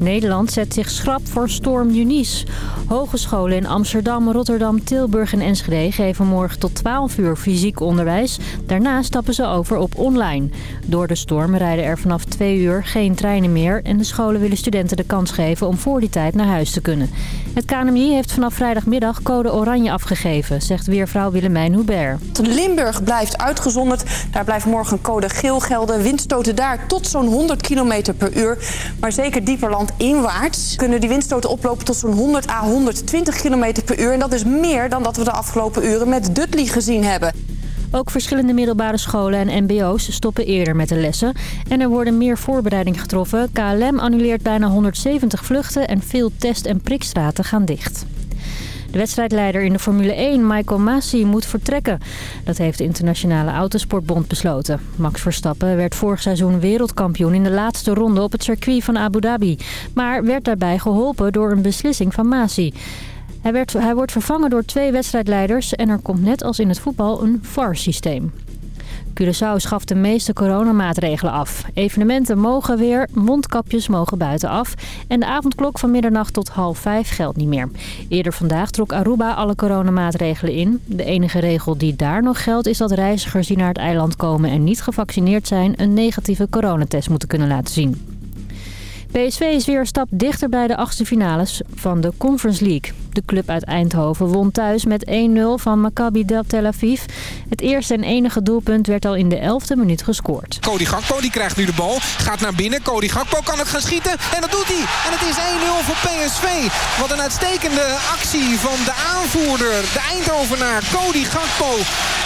Nederland zet zich schrap voor storm Eunice. Hogescholen in Amsterdam, Rotterdam, Tilburg en Enschede geven morgen tot 12 uur fysiek onderwijs. Daarna stappen ze over op online. Door de storm rijden er vanaf 2 uur geen treinen meer... en de scholen willen studenten de kans geven om voor die tijd naar huis te kunnen. Het KNMI heeft vanaf vrijdagmiddag code oranje afgegeven, zegt weervrouw Willemijn Hubert. Limburg blijft uitgezonderd. Daar blijft morgen code geel gelden. Windstoten daar tot zo'n 100 km per uur. Maar zeker dieper landinwaarts kunnen die windstoten oplopen tot zo'n 100 à 120 km per uur. En dat is meer dan dat we de afgelopen uren met Dudley gezien hebben. Ook verschillende middelbare scholen en mbo's stoppen eerder met de lessen. En er worden meer voorbereiding getroffen. KLM annuleert bijna 170 vluchten en veel test- en prikstraten gaan dicht. De wedstrijdleider in de Formule 1, Michael Masi, moet vertrekken. Dat heeft de Internationale Autosportbond besloten. Max Verstappen werd vorig seizoen wereldkampioen in de laatste ronde op het circuit van Abu Dhabi. Maar werd daarbij geholpen door een beslissing van Masi. Hij, hij wordt vervangen door twee wedstrijdleiders en er komt net als in het voetbal een VAR-systeem. Curaçao schaft de meeste coronamaatregelen af. Evenementen mogen weer, mondkapjes mogen buiten af... en de avondklok van middernacht tot half vijf geldt niet meer. Eerder vandaag trok Aruba alle coronamaatregelen in. De enige regel die daar nog geldt is dat reizigers die naar het eiland komen... en niet gevaccineerd zijn een negatieve coronatest moeten kunnen laten zien. PSV is weer een stap dichter bij de achtste finales van de Conference League. De club uit Eindhoven won thuis met 1-0 van Maccabi Tel Aviv. Het eerste en enige doelpunt werd al in de 11e minuut gescoord. Cody Gakpo die krijgt nu de bal, gaat naar binnen. Cody Gakpo kan het gaan schieten en dat doet hij. En het is 1-0 voor PSV. Wat een uitstekende actie van de aanvoerder, de Eindhovenaar Cody Gakpo.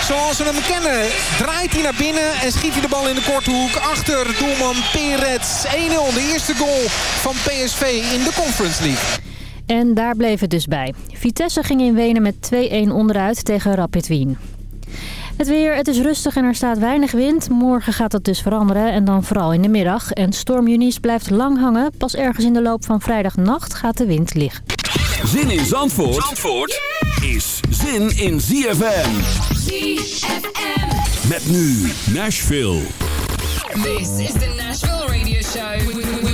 Zoals we hem kennen, draait hij naar binnen en schiet hij de bal in de korte hoek achter doelman Perez. 1-0, de eerste goal van PSV in de Conference League. En daar bleef het dus bij. Vitesse ging in Wenen met 2-1 onderuit tegen Rapid Wien. Het weer, het is rustig en er staat weinig wind. Morgen gaat dat dus veranderen en dan vooral in de middag. En storm Eunice blijft lang hangen. Pas ergens in de loop van vrijdagnacht gaat de wind liggen. Zin in Zandvoort, Zandvoort is zin in ZFM. ZFM. Met nu Nashville. This is the Nashville Radio Show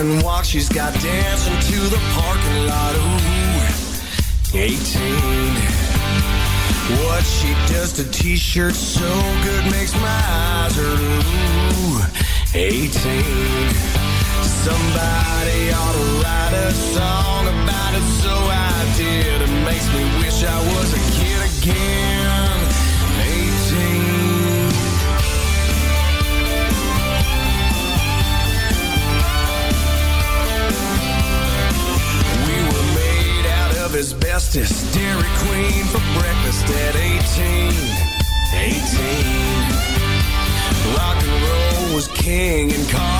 Death-defying walk she's got dancing to the parking lot. Ooh, 18. What she does to t-shirts so good makes my eyes hurt. Ooh, 18. Somebody ought to write a song about it, so I did. It makes me wish I was a kid again. Of asbestos, Dairy Queen for breakfast at 18. 18. Rock and roll was king and cars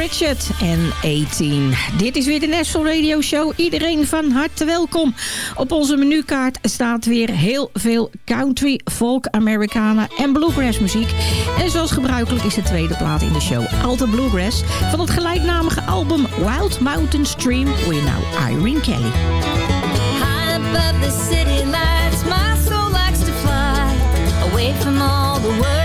Pritchett en 18. Dit is weer de National Radio Show. Iedereen van harte welkom. Op onze menukaart staat weer heel veel country, folk, Americana en bluegrass muziek. En zoals gebruikelijk is de tweede plaat in de show Alta Bluegrass... van het gelijknamige album Wild Mountain Stream. Hoor je nou Irene Kelly. High above the city lights, my soul likes to fly away from all the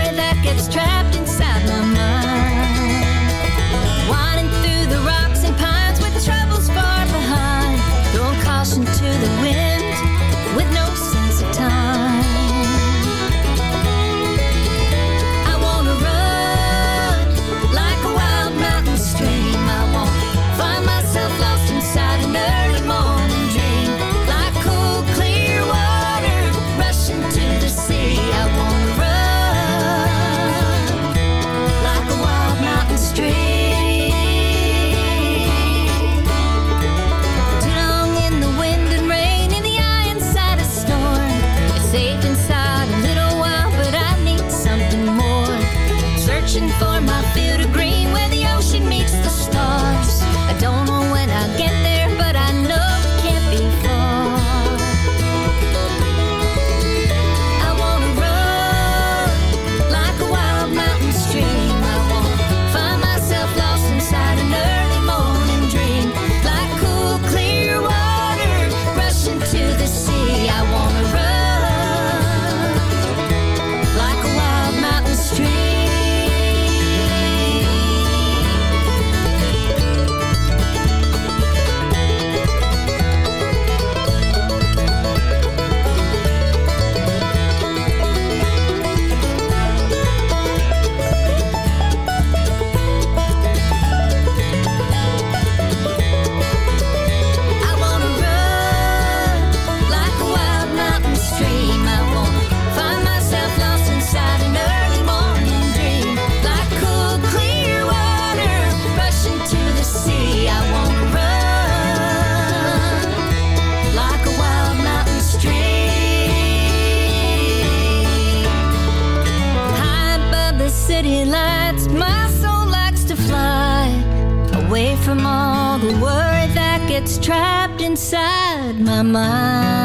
inside my mind.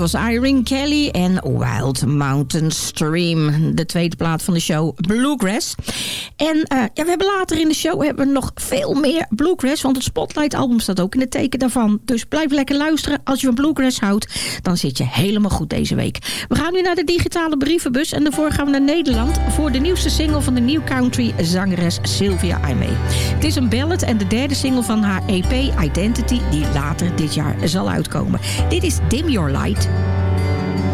Was Irene Kelly en Wild Mountain Stream. De tweede plaat van de show Bluegrass. En eh, ja, we hebben later in de show hebben we nog veel meer Bluegrass. Want het Spotlight album staat ook in het teken daarvan. Dus blijf lekker luisteren. Als je van Bluegrass houdt, dan zit je helemaal goed deze week. We gaan nu naar de digitale brievenbus. En daarvoor gaan we naar Nederland. Voor de nieuwste single van de New Country zangeres Sylvia Aimee. Het is een ballad en de derde single van haar EP Identity. Die later dit jaar zal uitkomen. Dit is Dim Your Light.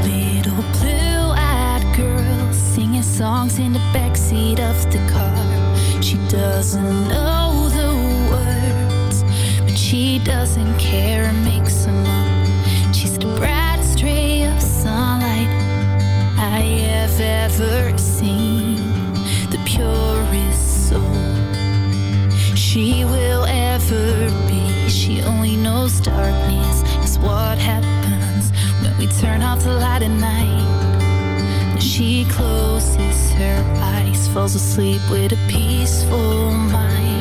Little blue-eyed girl singing songs in the backseat of the car. She doesn't know the words, but she doesn't care and makes them up. She's the brightest ray of sunlight I have ever seen, the purest soul she will ever be. She only knows darkness is what happens we turn off the light at night. and She closes her eyes, falls asleep with a peaceful mind.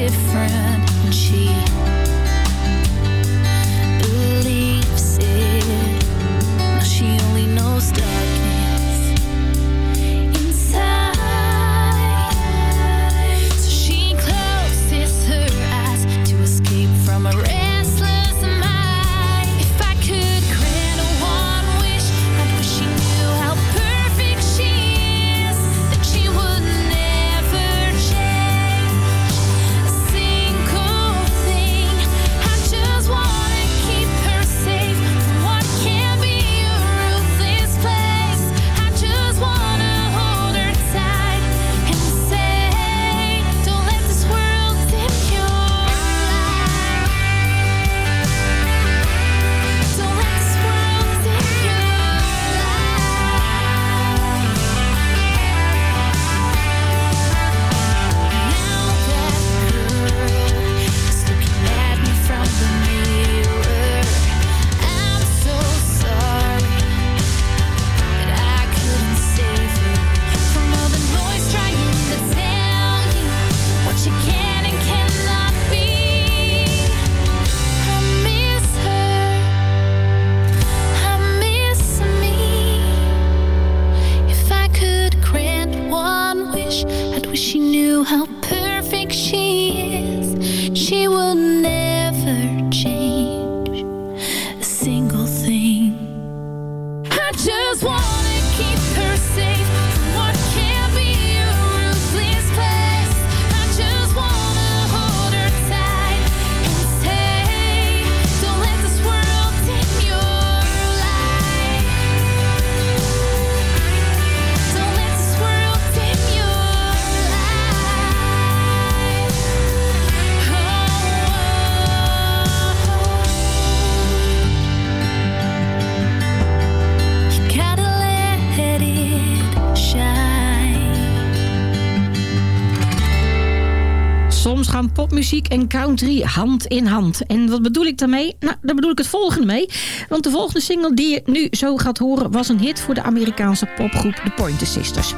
Different. When she popmuziek en country hand in hand. En wat bedoel ik daarmee? Nou, daar bedoel ik het volgende mee. Want de volgende single die je nu zo gaat horen... was een hit voor de Amerikaanse popgroep The Pointer Sisters.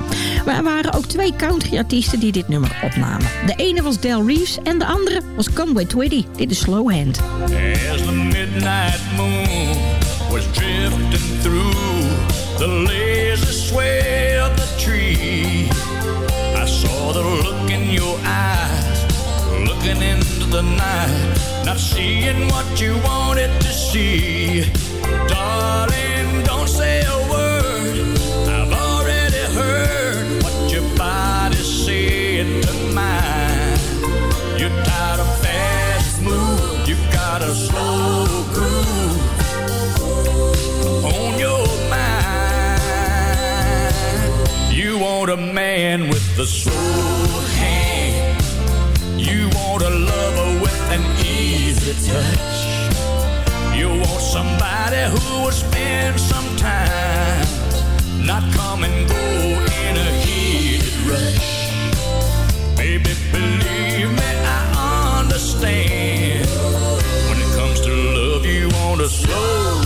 Maar er waren ook twee country-artiesten die dit nummer opnamen. De ene was Del Reeves en de andere was Conway Twitty. Dit is Slow Hand. As the midnight moon was drifting through the lazy sway of the tree, I saw the look in your eyes, looking into the night, not seeing what you wanted to see. Darling, don't say a word. I've already heard what your body's saying to mine. You're tired of fast move. You got a slow groove on your mind. You want a man with. You want a lover with an easy touch. You want somebody who will spend some time, not come and go in a heated rush. Baby, believe me, I understand. When it comes to love, you want a slow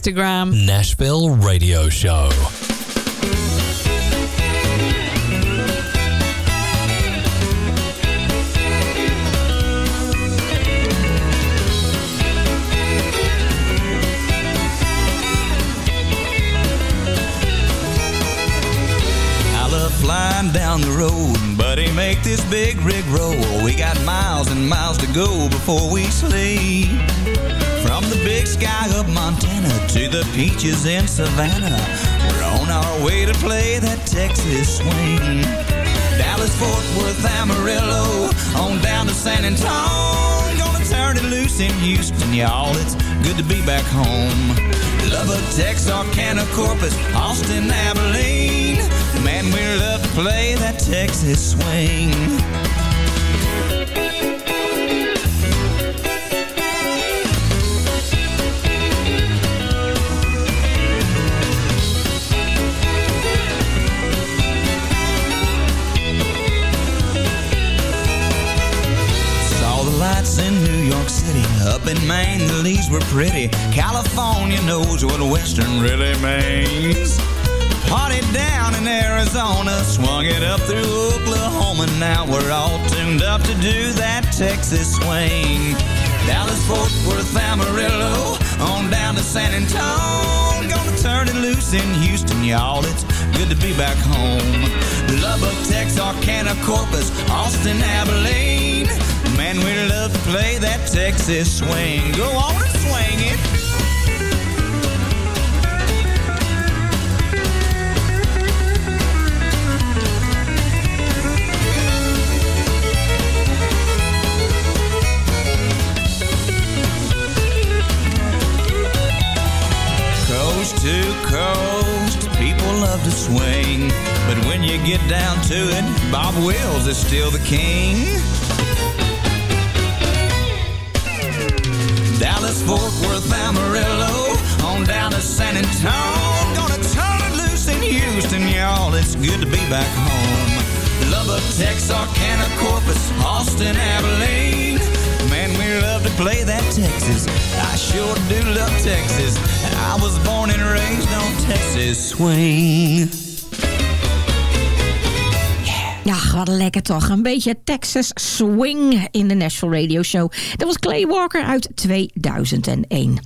Instagram. Nashville Radio Show. I love flying down the road, buddy, make this big rig roll. We got miles and miles to go before we sleep. From the big sky of Montana to the peaches in Savannah, we're on our way to play that Texas swing. Dallas, Fort Worth, Amarillo, on down to San Antonio. Gonna turn it loose in Houston, y'all. It's good to be back home. Lubbock, Texarkana, Corpus, Austin, Abilene. Man, we love to play that Texas swing. Up in Maine, the leaves were pretty. California knows what Western really means. Party down in Arizona, swung it up through Oklahoma. Now we're all tuned up to do that Texas swing. Dallas, Fort Worth, Amarillo, on down to San Antonio. Gonna turn it loose in Houston, y'all. It's good to be back home. Lubbock, Texarkana, Corpus, Austin, Abilene. Man, we love to play that Texas swing. Go on and swing it. Coast to coast, people love to swing. But when you get down to it, Bob Wills is still the king. Dallas, Fort Worth, Amarillo, on down to San Antonio. Gonna turn it loose in Houston, y'all. It's good to be back home. Lubbock, Texarkana, Corpus, Austin, Abilene. Man, we love to play that Texas. I sure do love Texas. I was born and raised on Texas swing. Ja, wat lekker toch. Een beetje Texas swing in de Nashville Radio Show. Dat was Clay Walker uit 2001.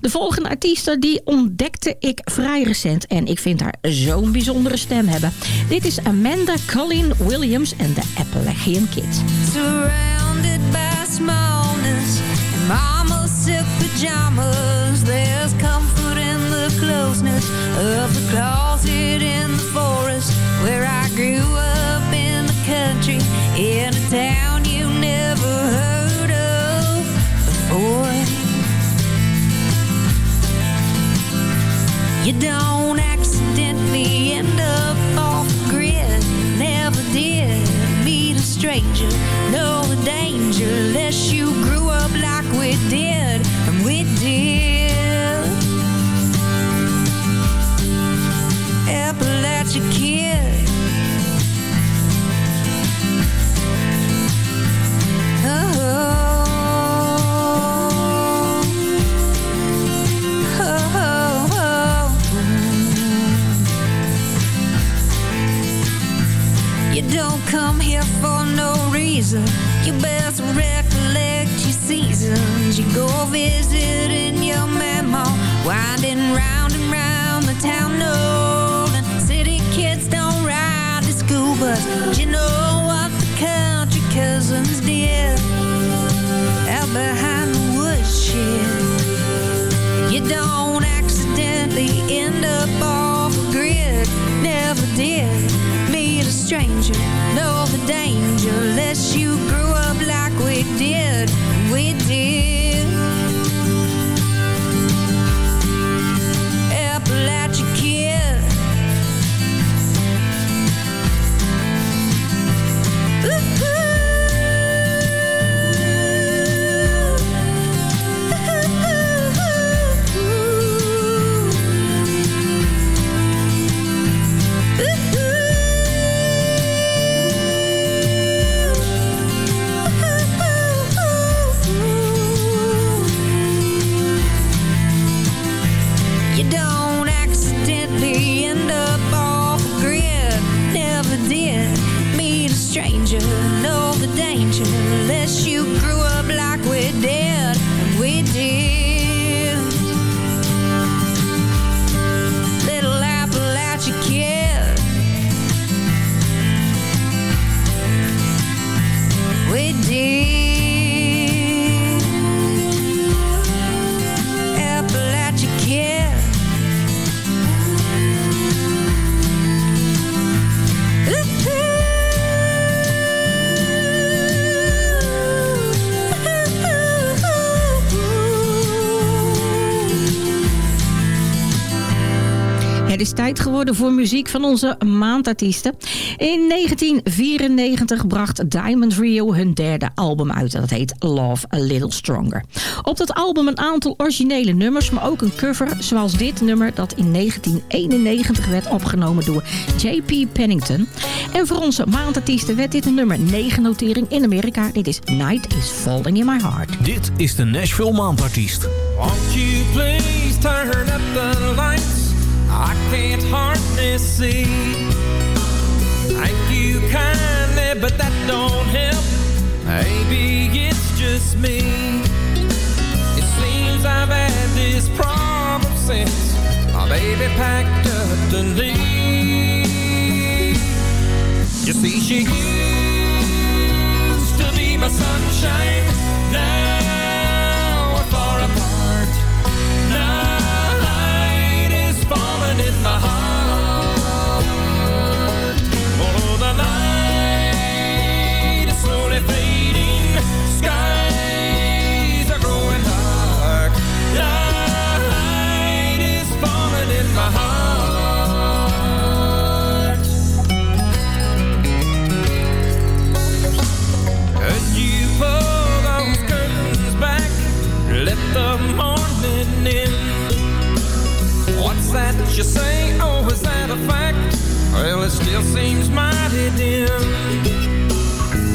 De volgende artieste die ontdekte ik vrij recent. En ik vind haar zo'n bijzondere stem hebben. Dit is Amanda Colleen Williams en de Appalachian Kid. Surrounded by smallness and mama's silk pajamas. There's comfort in the closeness of the closet in the forest where I grew up country in a town you never heard of before. You don't accidentally end up off the grid. Never did meet a stranger. Know the danger unless you grew up like we did. And we did. Appalachia kid. Don't come here for no reason. You best recollect your seasons. You go visiting your mama, winding round and round the town knowing city kids don't ride the school bus. You know stranger. Know the danger unless tijd geworden voor muziek van onze maandartiesten. In 1994 bracht Diamond Rio hun derde album uit. Dat heet Love A Little Stronger. Op dat album een aantal originele nummers, maar ook een cover zoals dit nummer dat in 1991 werd opgenomen door J.P. Pennington. En voor onze maandartiesten werd dit een nummer 9 notering in Amerika. Dit is Night Is Falling In My Heart. Dit is de Nashville Maandartiest. Won't you please turn up the lights? I can't hardly see. Thank you kindly, but that don't help. Maybe it's just me. It seems I've had this problem since my baby packed up to leave. You see, she used to be my sunshine. My heart. That you say? Oh, is that a fact? Well, it still seems mighty dim.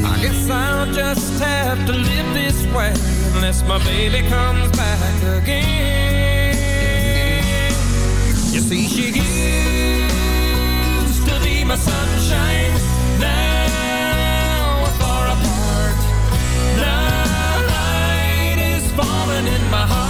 I guess I'll just have to live this way unless my baby comes back again. You see, she used to be my sunshine. Now we're far apart. Night is falling in my heart.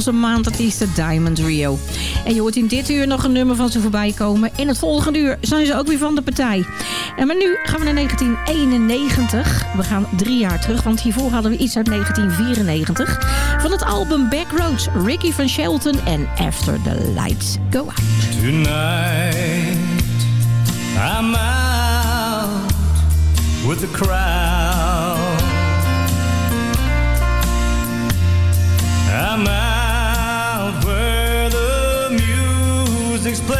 Onze maandartiesten Diamond Rio. En je hoort in dit uur nog een nummer van ze voorbij komen. In het volgende uur zijn ze ook weer van de partij. En maar nu gaan we naar 1991. We gaan drie jaar terug, want hiervoor hadden we iets uit 1994. Van het album Backroads, Ricky van Shelton en After the Lights Go Out. Tonight, I'm out with the crowd. Music's playing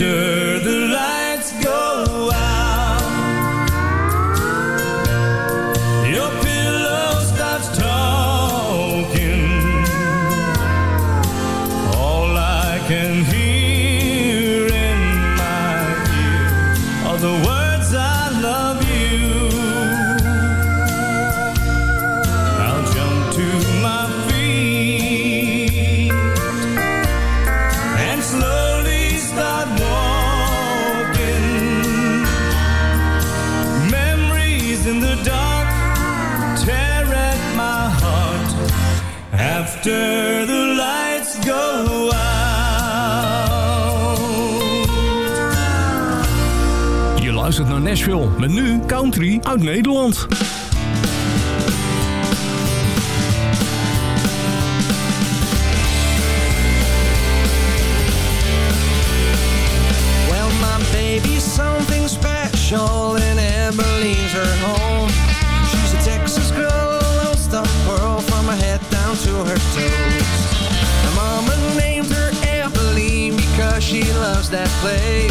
after the Nashville. Met nu country uit Nederland. Well, my baby's something special in Emily's her home. She's a Texas girl, lost the world from her head down to her toes. My mama named her Emily because she loves that place.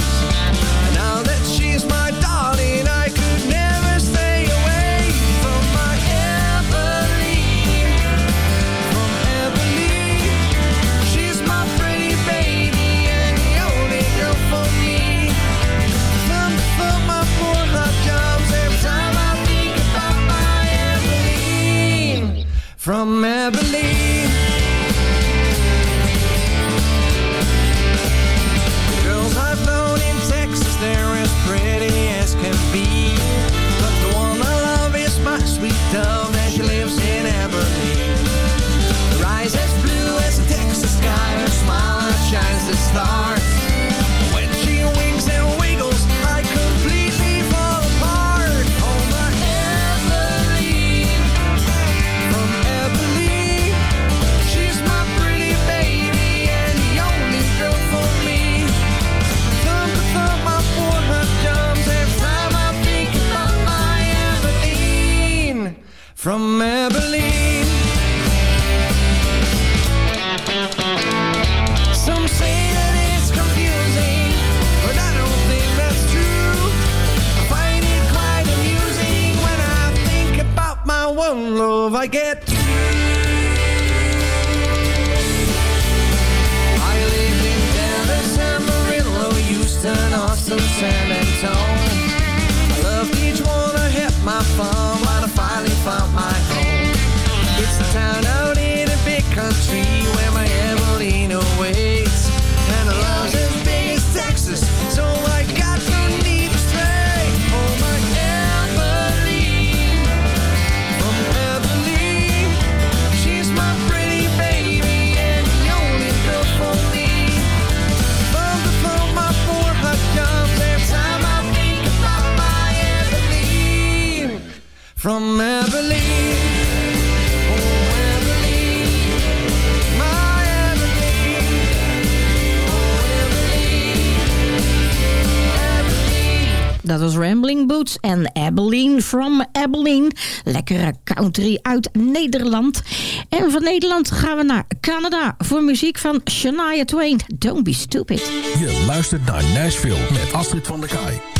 Abilene. Lekkere country uit Nederland. En van Nederland gaan we naar Canada voor muziek van Shania Twain. Don't be stupid. Je luistert naar Nashville met Astrid van der Kaai.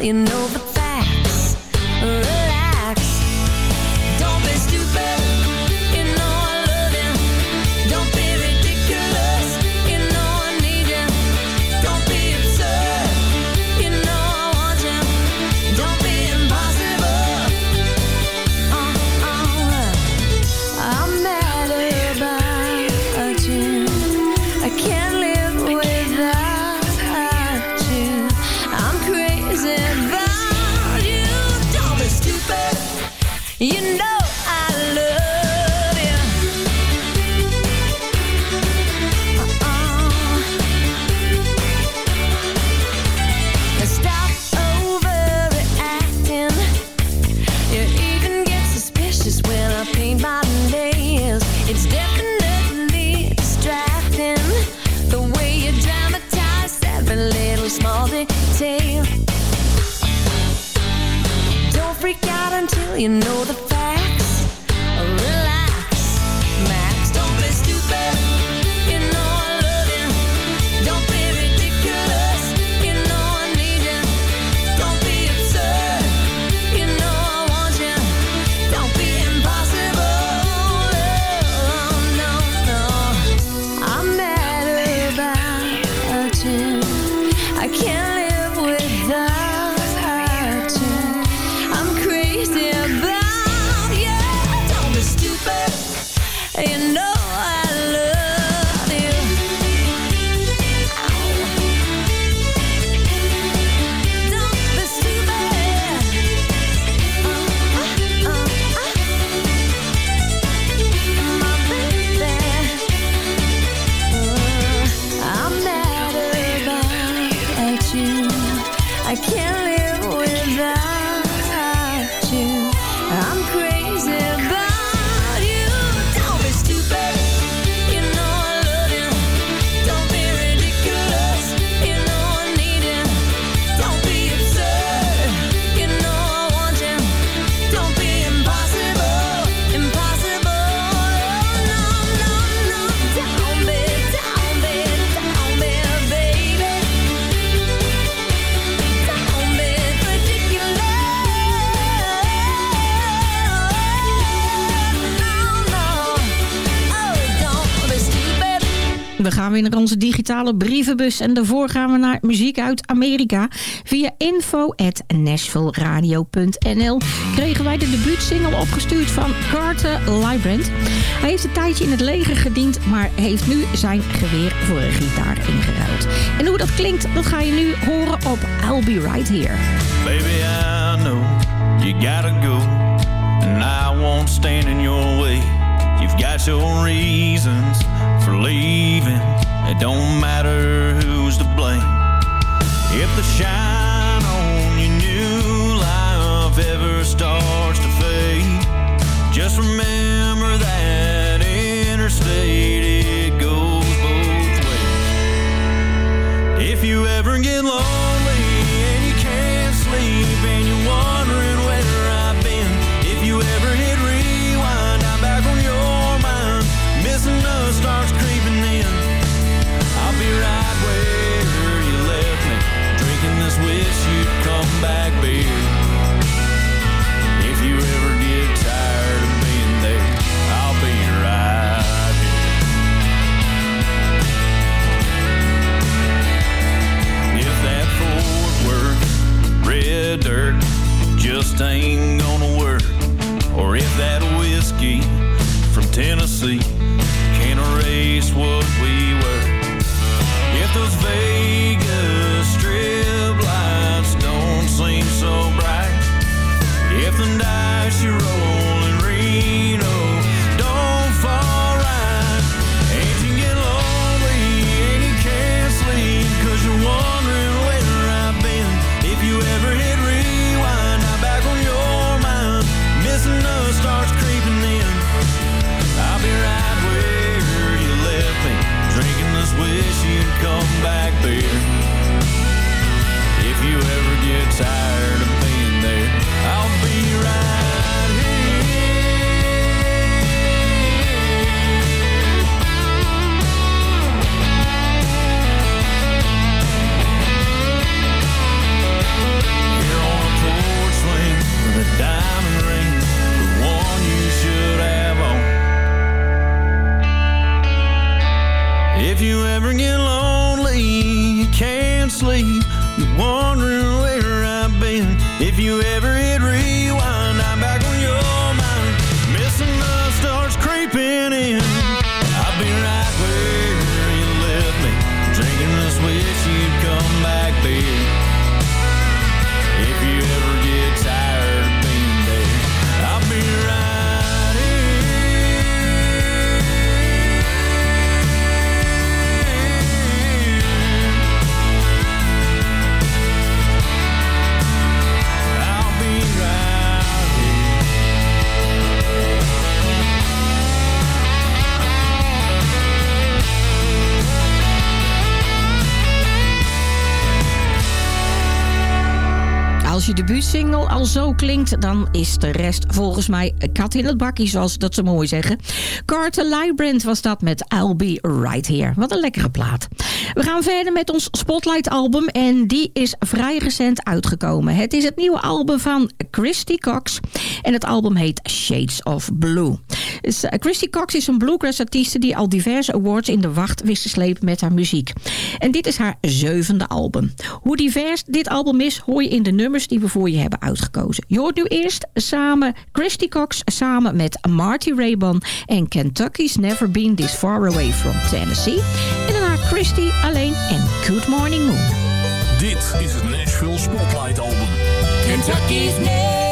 you know the onze digitale brievenbus. En daarvoor gaan we naar muziek uit Amerika. Via info@nashvilleradio.nl kregen wij de debuutsingle opgestuurd van Carter Lybrand. Hij heeft een tijdje in het leger gediend, maar heeft nu zijn geweer voor een gitaar ingeruild. En hoe dat klinkt, dat ga je nu horen op I'll Be Right Here. Baby, I know you gotta go and I won't stand in your way. You've got your reasons. for leaving. It don't matter who's to blame. If the shine on your new life ever starts to fade, just remember that interstate it goes both ways. If you ever get lost. back beer. If you ever get tired of being there, I'll be right here. If that Fort Worth red dirt just ain't gonna work, or if that whiskey from Tennessee can't erase what we were, if those klinkt, dan is de rest volgens mij kat in het bakkie, zoals dat ze mooi zeggen. Carter Lybrand was dat met I'll Be Right Here. Wat een lekkere plaat. We gaan verder met ons Spotlight album en die is vrij recent uitgekomen. Het is het nieuwe album van Christy Cox en het album heet Shades of Blue. Christy Cox is een bluegrass artieste die al diverse awards in de wacht wist te slepen met haar muziek. En dit is haar zevende album. Hoe divers dit album is, hoor je in de nummers die we voor je hebben uitgekozen. Je hoort nu eerst samen Christy Cox samen met Marty Raybon en Kentucky's Never Been This Far Away From Tennessee. En daarna Christy alleen en Good Morning Moon. Dit is het Nashville Spotlight Album. Kentucky's Never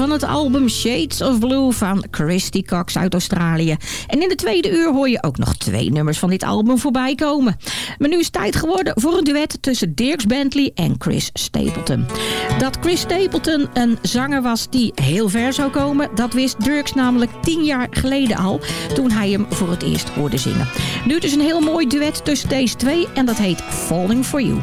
van het album Shades of Blue van Christy Cox uit Australië. En in de tweede uur hoor je ook nog twee nummers van dit album voorbij komen. Maar nu is het tijd geworden voor een duet tussen Dirks Bentley en Chris Stapleton. Dat Chris Stapleton een zanger was die heel ver zou komen, dat wist Dirks namelijk tien jaar geleden al, toen hij hem voor het eerst hoorde zingen. Nu dus een heel mooi duet tussen deze twee en dat heet Falling For You.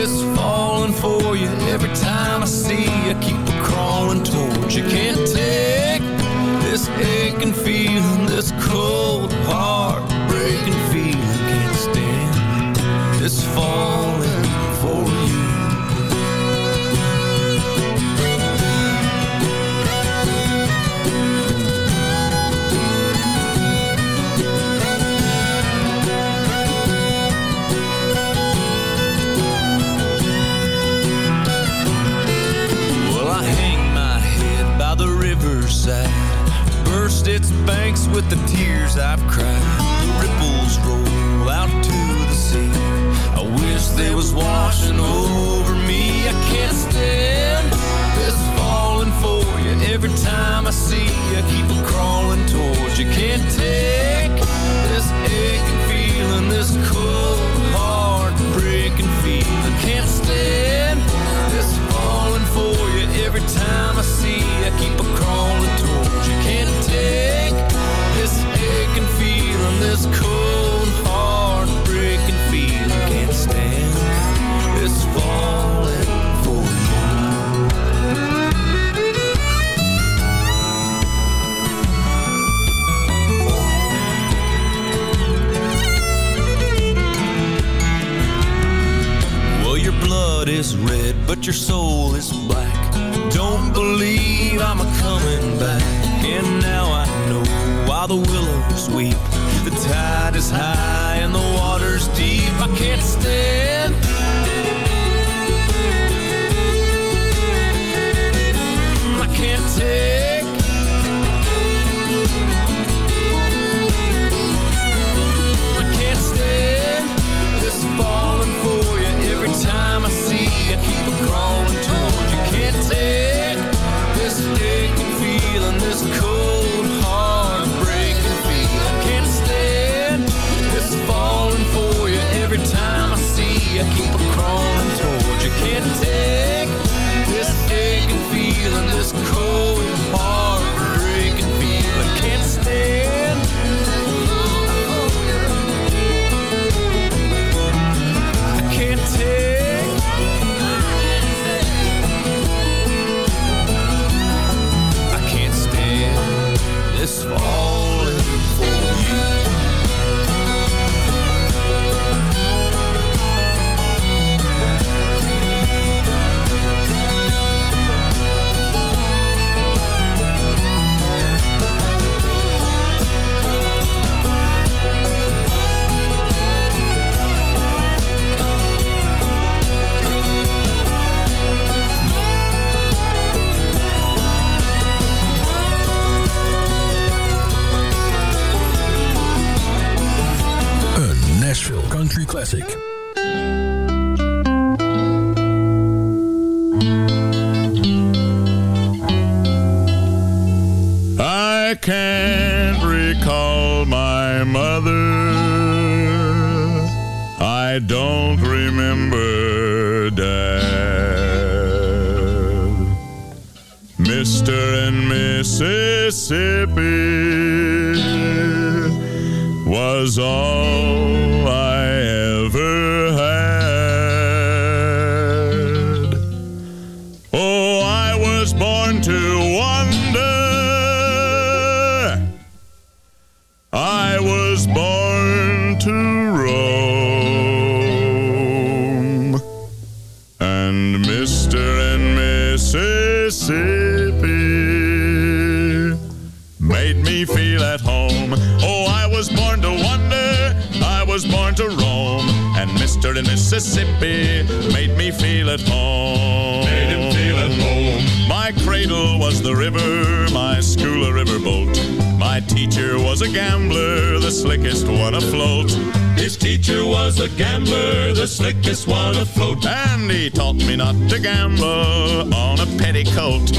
just falling for you. Every time I see you, keep crawling towards you. Can't take this aching feeling, this cold, heart-breaking feeling. Can't stand this falling. Mississippi made me feel at home. Oh, I was born to wonder. I was born to roam. And Mr. and Mississippi made me feel at home. Made him feel at home. My cradle was the river, my school a riverboat. My teacher was a gambler, the slickest one afloat. His teacher was a gambler, the slickest one afloat. And he taught me not to gamble on a petticoat.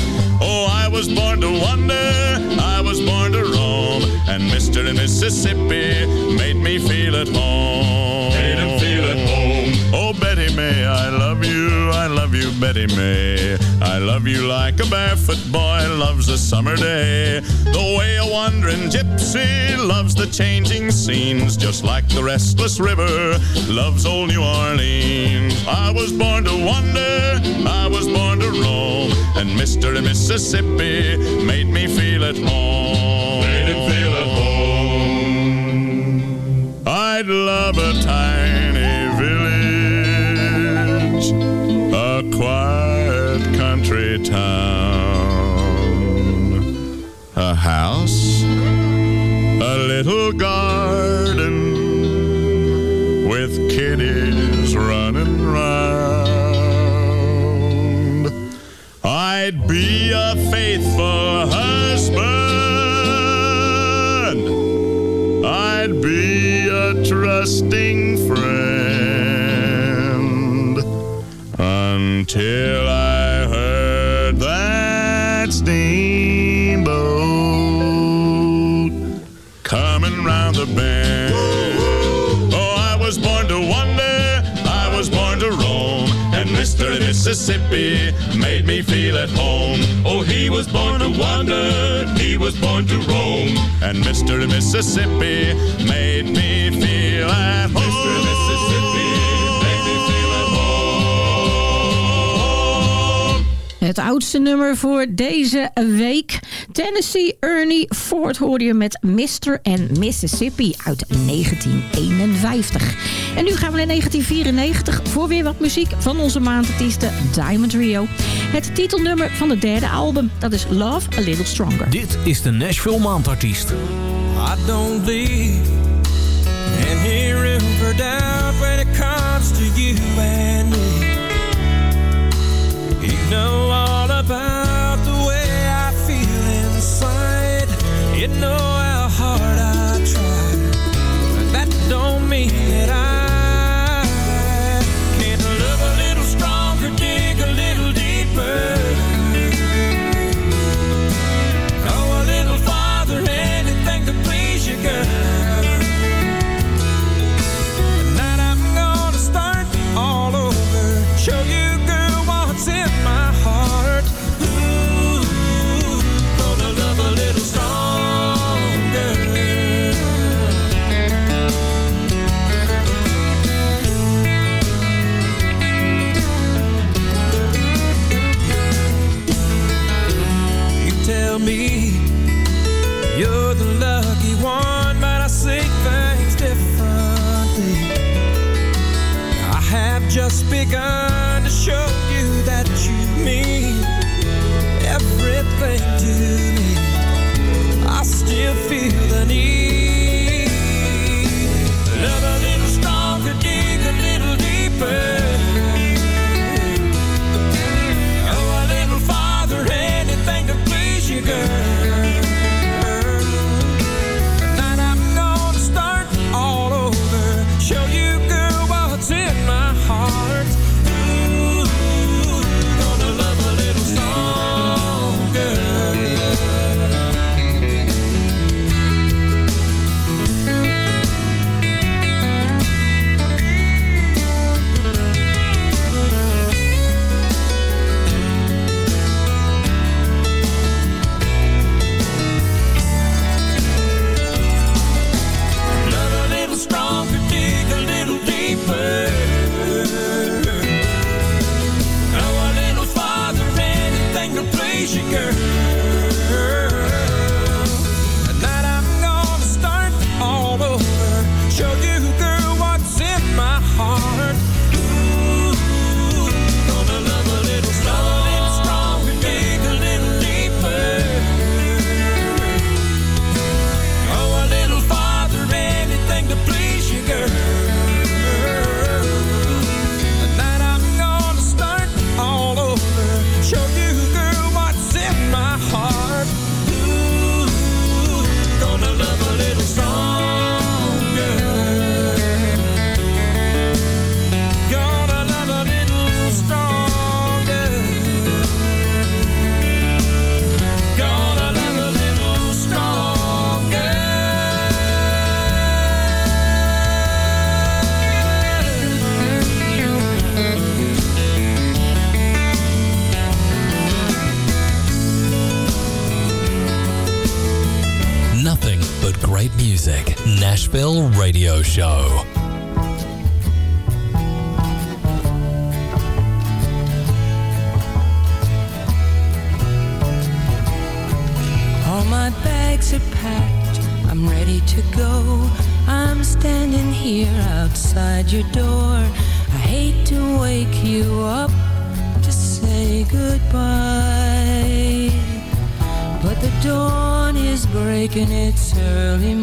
Oh, I was born to wonder, I was born to roam. And Mr. and Mississippi made me feel at home. Made him feel at home. Oh, Betty May, I love you, I love you, Betty May. I love you like a barefoot boy loves a summer day. The way a wandering gypsy loves the changing scenes, just like the restless river loves old New Orleans. I was born to wander, I was born to roam, and Mr. and Mississippi made me feel at home. Made it feel at home. I'd love a tiny village, a quiet country town, a house, a little garden with kitties running round. I'd be a faithful husband. I'd be a trusting friend until around the bend. Oh, I was born to wonder, I was born to roam. And Mr. Mississippi made me feel at home. Oh, he was born to wander, he was born to roam. And Mr. Mississippi made me feel at home. Mr. Mississippi made me feel at home. Het oudste nummer voor deze week Tennessee Ernie Ford hoorde je met Mr. and Mississippi uit 1951. En nu gaan we naar 1994 voor weer wat muziek van onze maandartiesten Diamond Rio. Het titelnummer van het derde album, dat is Love A Little Stronger. Dit is de Nashville Maandartiest. I don't and for down when it to you. You know You know Nashville Radio Show. All my bags are packed, I'm ready to go. I'm standing here outside your door. I hate to wake you up to say goodbye. But the dawn is breaking, it's early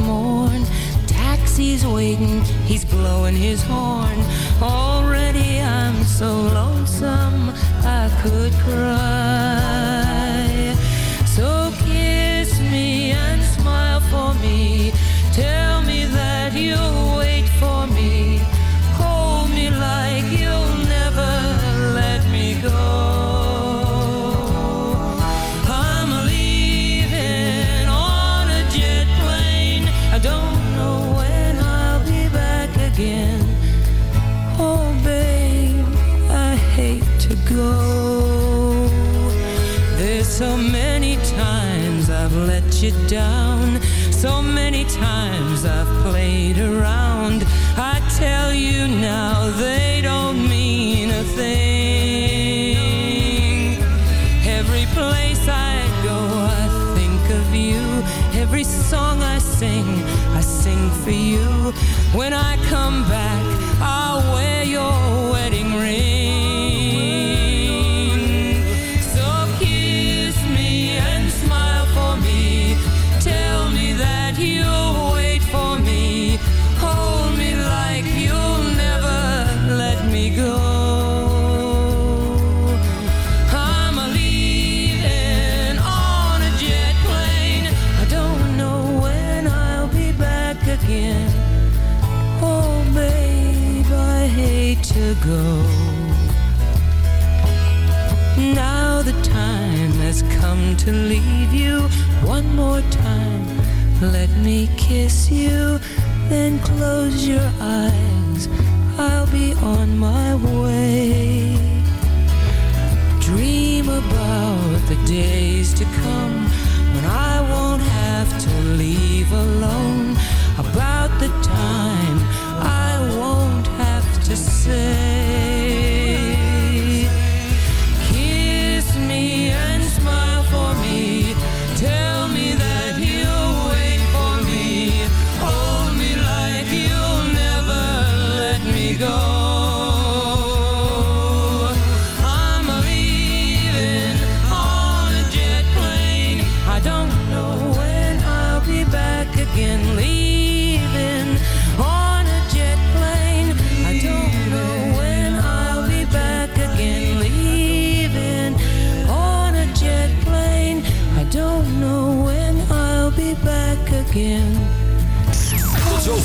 He's waiting, he's blowing his horn. Already I'm so lonesome I could cry. you down. Let me kiss you, then close your eyes. I'll be on my way. Dream about the days to come when I won't have to leave alone. About the time I won't have to say.